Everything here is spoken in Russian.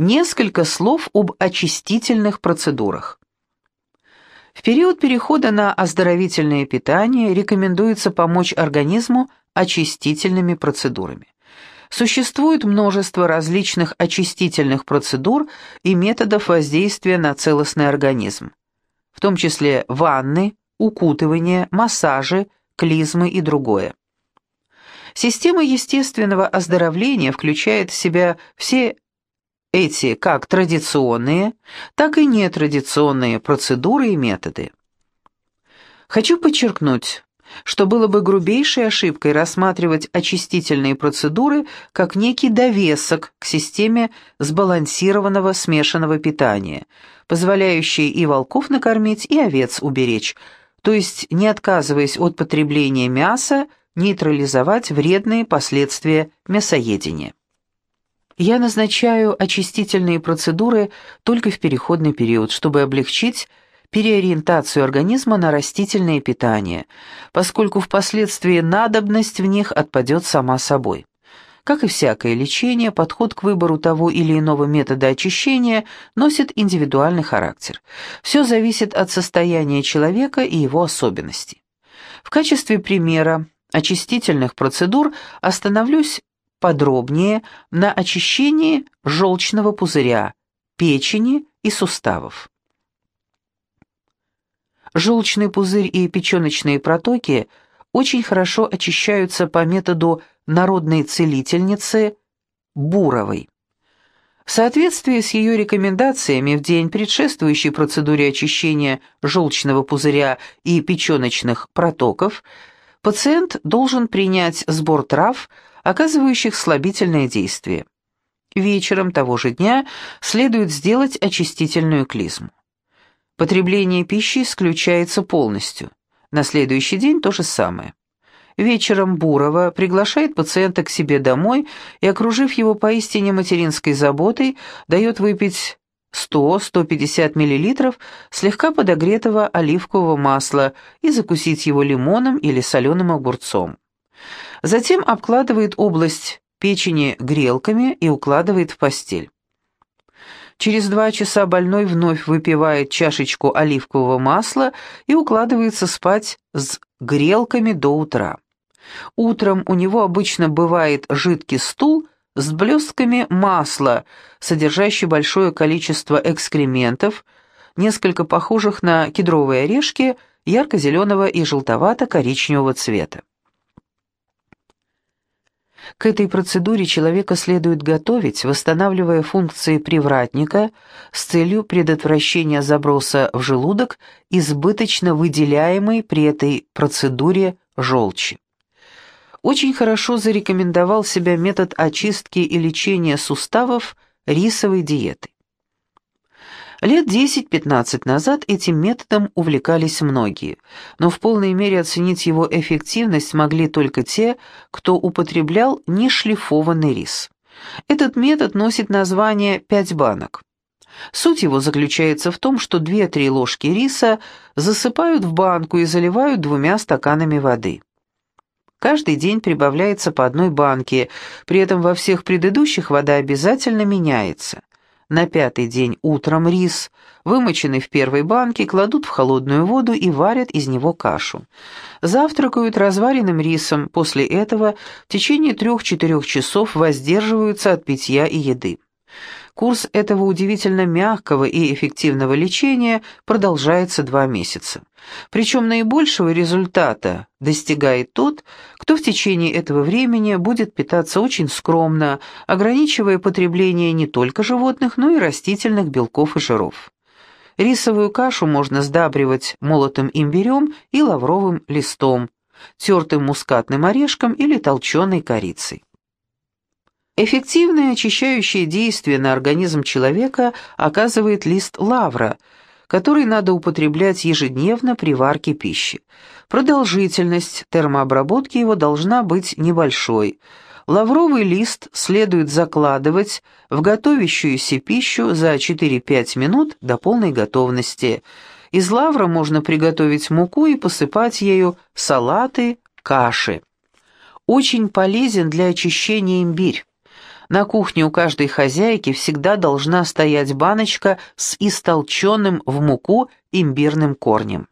Несколько слов об очистительных процедурах. В период перехода на оздоровительное питание рекомендуется помочь организму очистительными процедурами. Существует множество различных очистительных процедур и методов воздействия на целостный организм, в том числе ванны, укутывания, массажи, клизмы и другое. Система естественного оздоровления включает в себя все эти как традиционные, так и нетрадиционные процедуры и методы. Хочу подчеркнуть, что было бы грубейшей ошибкой рассматривать очистительные процедуры как некий довесок к системе сбалансированного смешанного питания, позволяющей и волков накормить, и овец уберечь, то есть не отказываясь от потребления мяса, нейтрализовать вредные последствия мясоедения. Я назначаю очистительные процедуры только в переходный период, чтобы облегчить переориентацию организма на растительное питание, поскольку впоследствии надобность в них отпадет сама собой. Как и всякое лечение, подход к выбору того или иного метода очищения носит индивидуальный характер. Все зависит от состояния человека и его особенностей. В качестве примера очистительных процедур остановлюсь подробнее на очищении желчного пузыря, печени и суставов. Желчный пузырь и печеночные протоки очень хорошо очищаются по методу народной целительницы Буровой. В соответствии с ее рекомендациями в день предшествующей процедуре очищения желчного пузыря и печеночных протоков пациент должен принять сбор трав, оказывающих слабительное действие. Вечером того же дня следует сделать очистительную клизму. Потребление пищи исключается полностью. На следующий день то же самое. Вечером Бурова приглашает пациента к себе домой и, окружив его поистине материнской заботой, дает выпить 100-150 мл слегка подогретого оливкового масла и закусить его лимоном или соленым огурцом. Затем обкладывает область печени грелками и укладывает в постель. Через два часа больной вновь выпивает чашечку оливкового масла и укладывается спать с грелками до утра. Утром у него обычно бывает жидкий стул с блестками масла, содержащий большое количество экскрементов, несколько похожих на кедровые орешки, ярко-зеленого и желтовато-коричневого цвета. К этой процедуре человека следует готовить, восстанавливая функции привратника с целью предотвращения заброса в желудок избыточно выделяемой при этой процедуре желчи. Очень хорошо зарекомендовал себя метод очистки и лечения суставов рисовой диеты. Лет 10-15 назад этим методом увлекались многие, но в полной мере оценить его эффективность могли только те, кто употреблял нешлифованный рис. Этот метод носит название «пять банок». Суть его заключается в том, что 2-3 ложки риса засыпают в банку и заливают двумя стаканами воды. Каждый день прибавляется по одной банке, при этом во всех предыдущих вода обязательно меняется. На пятый день утром рис, вымоченный в первой банке, кладут в холодную воду и варят из него кашу. Завтракают разваренным рисом, после этого в течение трех-четырех часов воздерживаются от питья и еды. Курс этого удивительно мягкого и эффективного лечения продолжается два месяца. Причем наибольшего результата достигает тот, кто в течение этого времени будет питаться очень скромно, ограничивая потребление не только животных, но и растительных белков и жиров. Рисовую кашу можно сдабривать молотым имбирем и лавровым листом, тертым мускатным орешком или толченой корицей. Эффективное очищающее действие на организм человека оказывает лист лавра, который надо употреблять ежедневно при варке пищи. Продолжительность термообработки его должна быть небольшой. Лавровый лист следует закладывать в готовящуюся пищу за 4-5 минут до полной готовности. Из лавра можно приготовить муку и посыпать ею салаты, каши. Очень полезен для очищения имбирь. На кухне у каждой хозяйки всегда должна стоять баночка с истолченным в муку имбирным корнем.